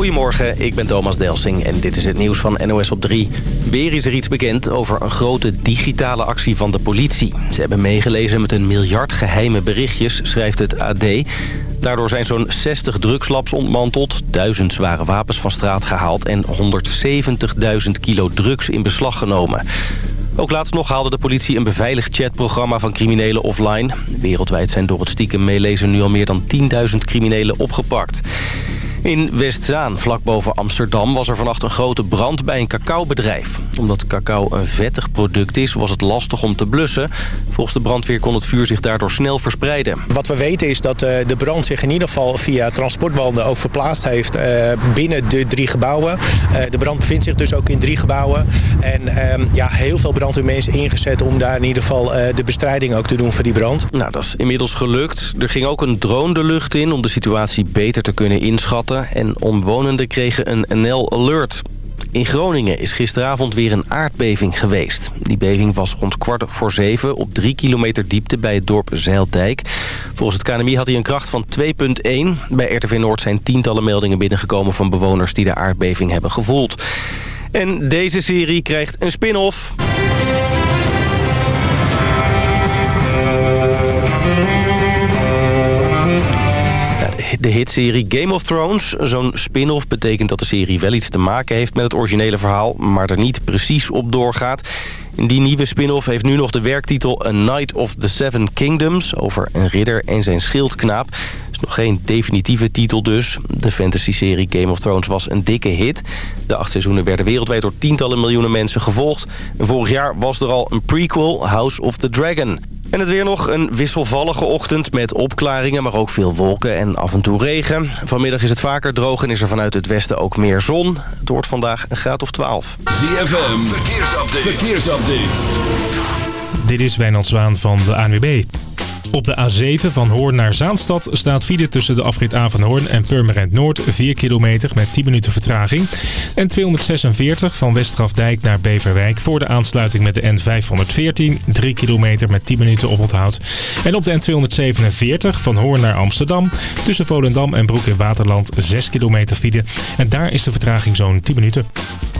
Goedemorgen, ik ben Thomas Delsing en dit is het nieuws van NOS op 3. Weer is er iets bekend over een grote digitale actie van de politie. Ze hebben meegelezen met een miljard geheime berichtjes, schrijft het AD. Daardoor zijn zo'n 60 drugslabs ontmanteld, duizend zware wapens van straat gehaald... en 170.000 kilo drugs in beslag genomen. Ook laatst nog haalde de politie een beveiligd chatprogramma van criminelen offline. Wereldwijd zijn door het stiekem meelezen nu al meer dan 10.000 criminelen opgepakt. In Westzaan, vlak boven Amsterdam, was er vannacht een grote brand bij een cacaobedrijf. Omdat cacao een vettig product is, was het lastig om te blussen. Volgens de brandweer kon het vuur zich daardoor snel verspreiden. Wat we weten is dat eh, de brand zich in ieder geval via transportbanden ook verplaatst heeft eh, binnen de drie gebouwen. Eh, de brand bevindt zich dus ook in drie gebouwen. En ehm, ja, heel veel brandweermensen ingezet om daar in ieder geval de bestrijding ook te doen voor die brand. Nou, dat is inmiddels gelukt. Er ging ook een drone de lucht in om de situatie beter te kunnen inschatten en omwonenden kregen een NL Alert. In Groningen is gisteravond weer een aardbeving geweest. Die beving was rond kwart voor zeven op drie kilometer diepte bij het dorp Zeildijk. Volgens het KNMI had hij een kracht van 2,1. Bij RTV Noord zijn tientallen meldingen binnengekomen van bewoners die de aardbeving hebben gevoeld. En deze serie krijgt een spin-off. De hitserie Game of Thrones. Zo'n spin-off betekent dat de serie wel iets te maken heeft met het originele verhaal... maar er niet precies op doorgaat. Die nieuwe spin-off heeft nu nog de werktitel A Knight of the Seven Kingdoms... over een ridder en zijn schildknaap. is nog geen definitieve titel dus. De fantasy-serie Game of Thrones was een dikke hit. De acht seizoenen werden wereldwijd door tientallen miljoenen mensen gevolgd. En vorig jaar was er al een prequel, House of the Dragon... En het weer nog een wisselvallige ochtend met opklaringen, maar ook veel wolken en af en toe regen. Vanmiddag is het vaker droog en is er vanuit het westen ook meer zon. Het wordt vandaag een graad of 12. ZFM, verkeersupdate. verkeersupdate. Dit is Wijnand Zwaan van de ANWB. Op de A7 van Hoorn naar Zaanstad staat file tussen de afrit A van Hoorn en Purmerend Noord 4 kilometer met 10 minuten vertraging. En 246 van Westgrafdijk naar Beverwijk voor de aansluiting met de N514 3 kilometer met 10 minuten oponthoud. En op de N247 van Hoorn naar Amsterdam tussen Volendam en Broek in Waterland 6 kilometer file. En daar is de vertraging zo'n 10 minuten.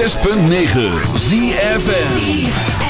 106.9 ZFM.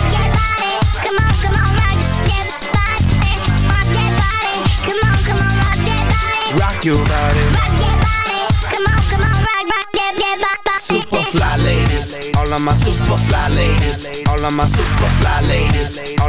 you about it. Super fly ladies, all of my super fly ladies, all of my super fly ladies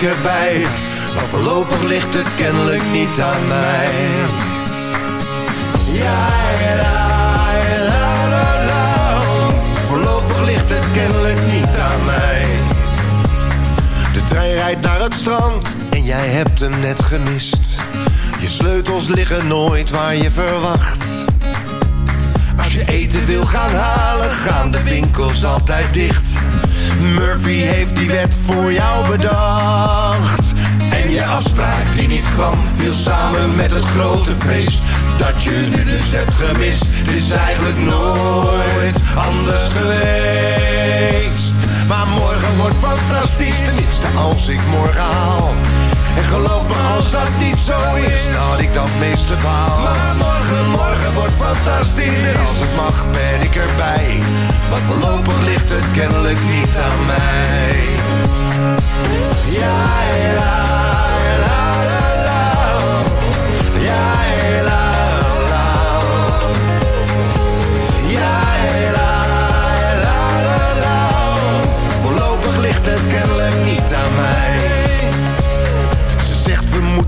goodbye nu dus hebt gemist. Het is eigenlijk nooit anders geweest. Maar morgen wordt fantastisch, tenminste als ik morgen haal. En geloof me als dat niet zo is, dat ik dat meeste baal. Maar morgen, morgen wordt fantastisch. En als het mag ben ik erbij. Maar voorlopig ligt het kennelijk niet aan mij. Ja, la, la, la, la. Ja, la.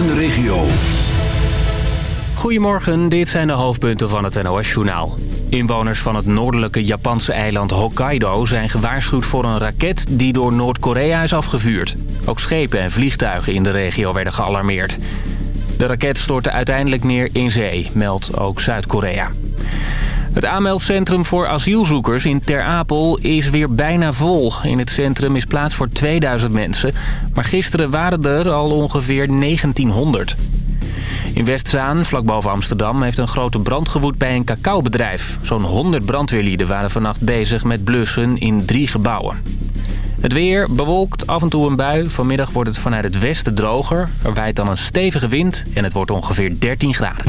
en de regio. Goedemorgen, dit zijn de hoofdpunten van het NOS-journaal. Inwoners van het noordelijke Japanse eiland Hokkaido zijn gewaarschuwd voor een raket die door Noord-Korea is afgevuurd. Ook schepen en vliegtuigen in de regio werden gealarmeerd. De raket stortte uiteindelijk neer in zee, meldt ook Zuid-Korea. Het aanmeldcentrum voor asielzoekers in Ter Apel is weer bijna vol. In het centrum is plaats voor 2000 mensen, maar gisteren waren er al ongeveer 1900. In Westzaan, vlak boven Amsterdam, heeft een grote brand gewoed bij een cacaobedrijf. Zo'n 100 brandweerlieden waren vannacht bezig met blussen in drie gebouwen. Het weer bewolkt, af en toe een bui. Vanmiddag wordt het vanuit het westen droger. Er waait dan een stevige wind en het wordt ongeveer 13 graden.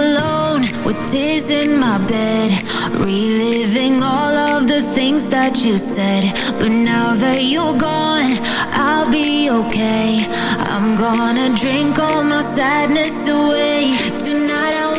alone with tears in my bed Reliving all of the things that you said. But now that you're gone, I'll be okay. I'm gonna drink all my sadness away. Tonight I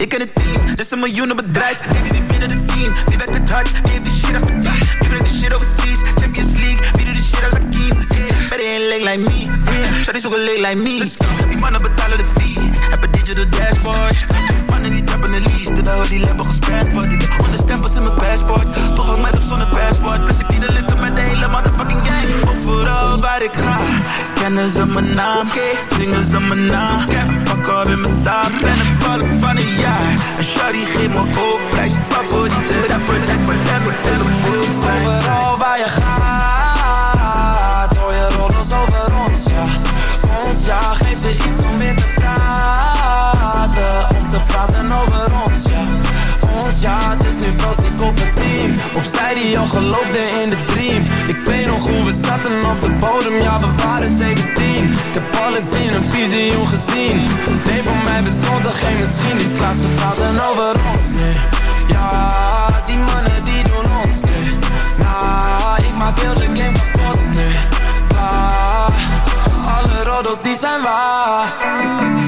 ik ken het team. Dit is een miljoenen bedrijf, baby's niet binnen de scene. Wie werkt het hard, wie heeft die shit afverdiend? Wie brengt de shit overseas, Champions League. Wie doet de shit als Akeem? Yeah, better ain't leg like me. Yeah, shawty's ook een leg like me. Let's go. Die mannen betalen de fee, heb een digital dashboard. Mannen die trappen de lease, terwijl die lampen gesperd wordt. Ik heb honderd stempels in mijn passport, toch ook met of zonder passport. Plus ik die de lukken met de hele motherfucking gang. Overal waar ik ga, kennen ze mijn naam, zingen ze mijn naam. Ik heb een pak op in mijn zaak, ballen van een jaar. En shawty geeft me hoop, prijs favoriete rapper. Voor hem, moet helemaal zijn. Overal waar je gaat, hoor je roddels over ons, ja. Ons, ja, geef ze iets om weer te praten. Om te praten over ons, ja. Ons, ja, dus nu proost ik op het team. Opzij die al geloofde in de dream. Ik weet nog hoe we starten op de bodem, ja, we waren 17. Ik heb alles in een visioen gezien. Nee, voor mij bestond er geen misschien. Die slaat ze praten over ons, nee. Ja, die mannen die doen ons, nee. Nah, ik maak heel de game kapot, nee. Bah, alle roddels die zijn waar.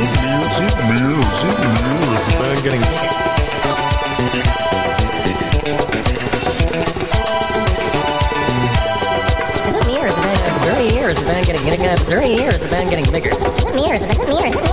music, music, music. I'm getting. Is it me or is the band getting bigger? Is it me or is the band getting bigger? Is it me or is the band getting bigger?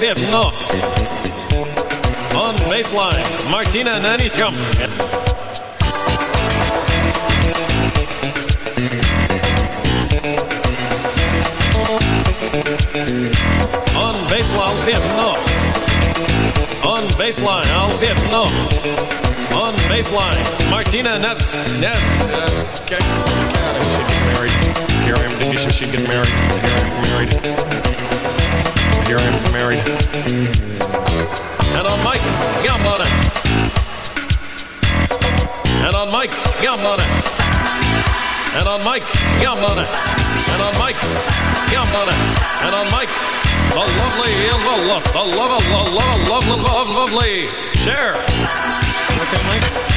Zevno. On baseline, Martina Nanniskamp. On baseline, Zevno. On baseline, Al Zevno. On baseline, Martina Nev. Nev. Uh, okay. God, I married. Here I am, Denisha should married. Here I am married. I am married. And on Mike, Gambona. And on Mike, Gambona. And on Mike, Gambona. And on Mike, Gambona. And on Mike, the lovely, the love, the love, the love, love, love, love, lovely, Cher. Okay, Mike.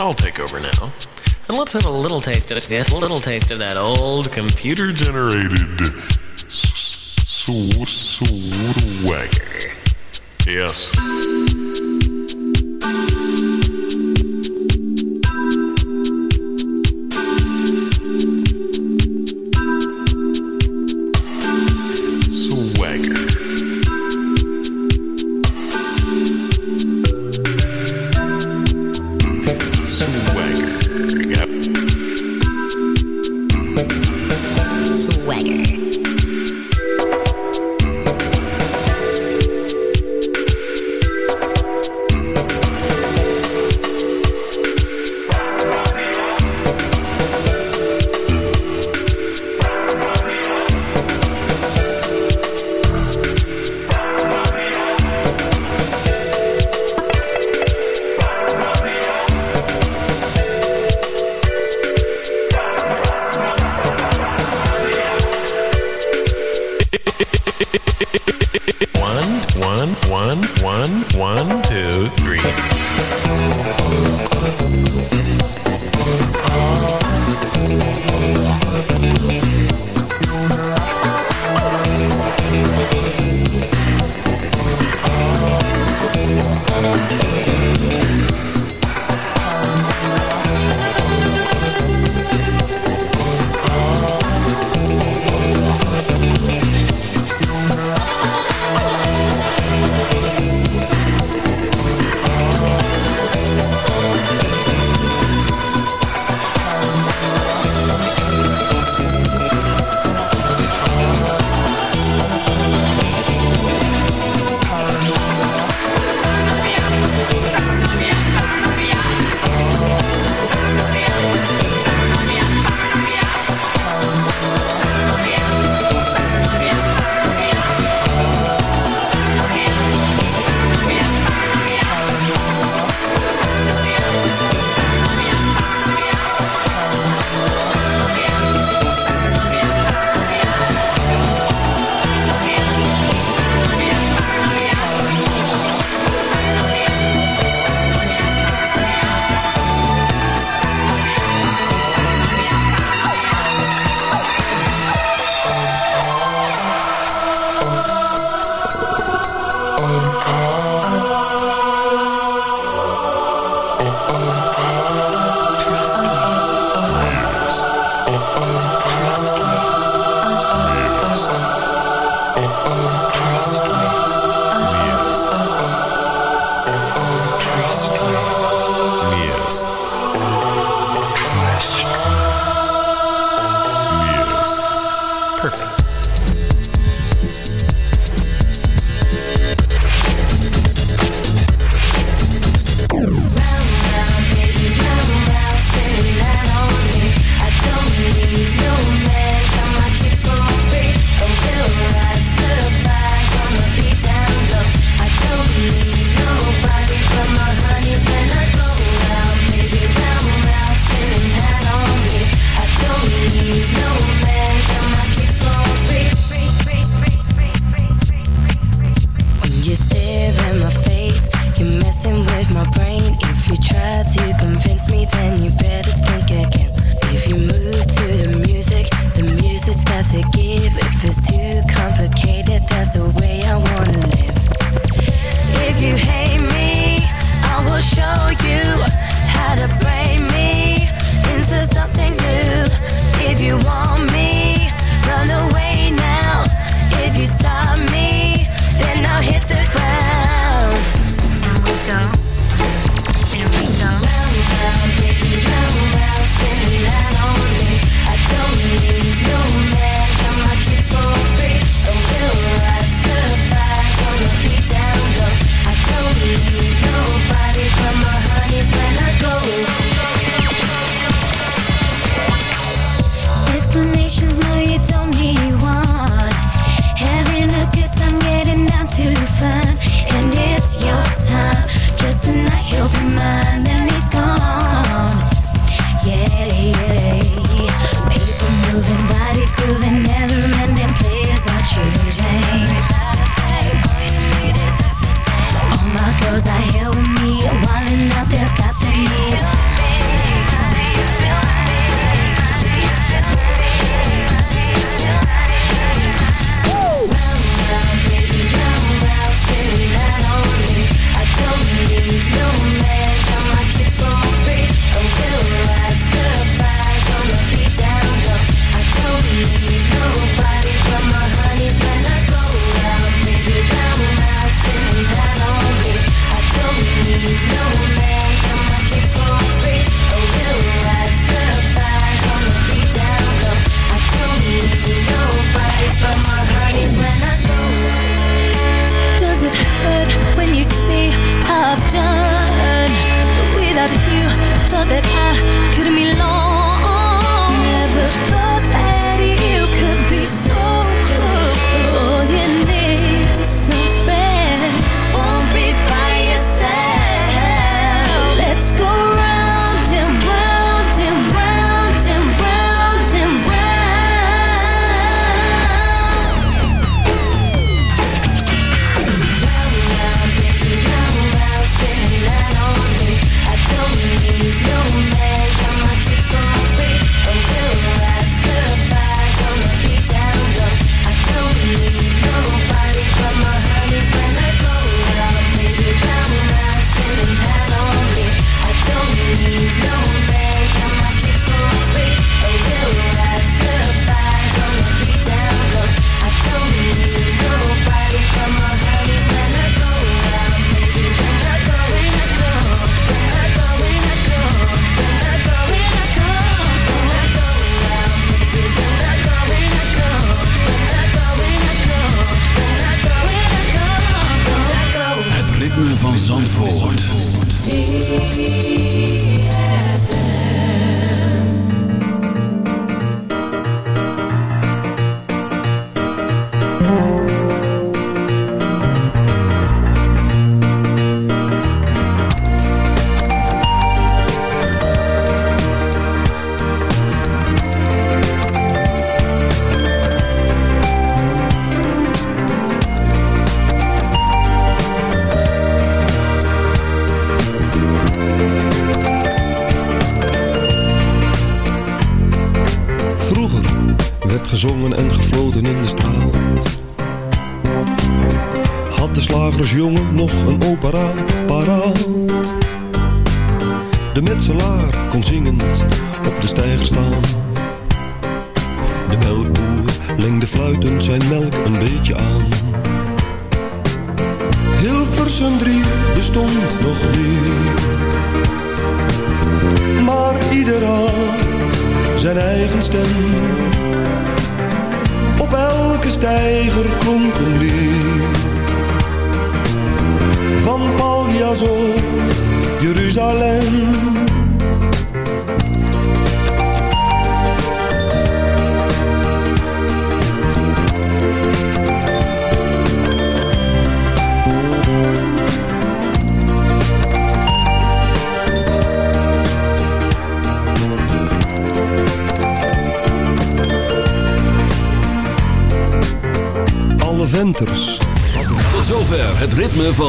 I'll take over now. And let's have a little taste of it. Yes, a little taste of that old computer Generated swagger. Yes.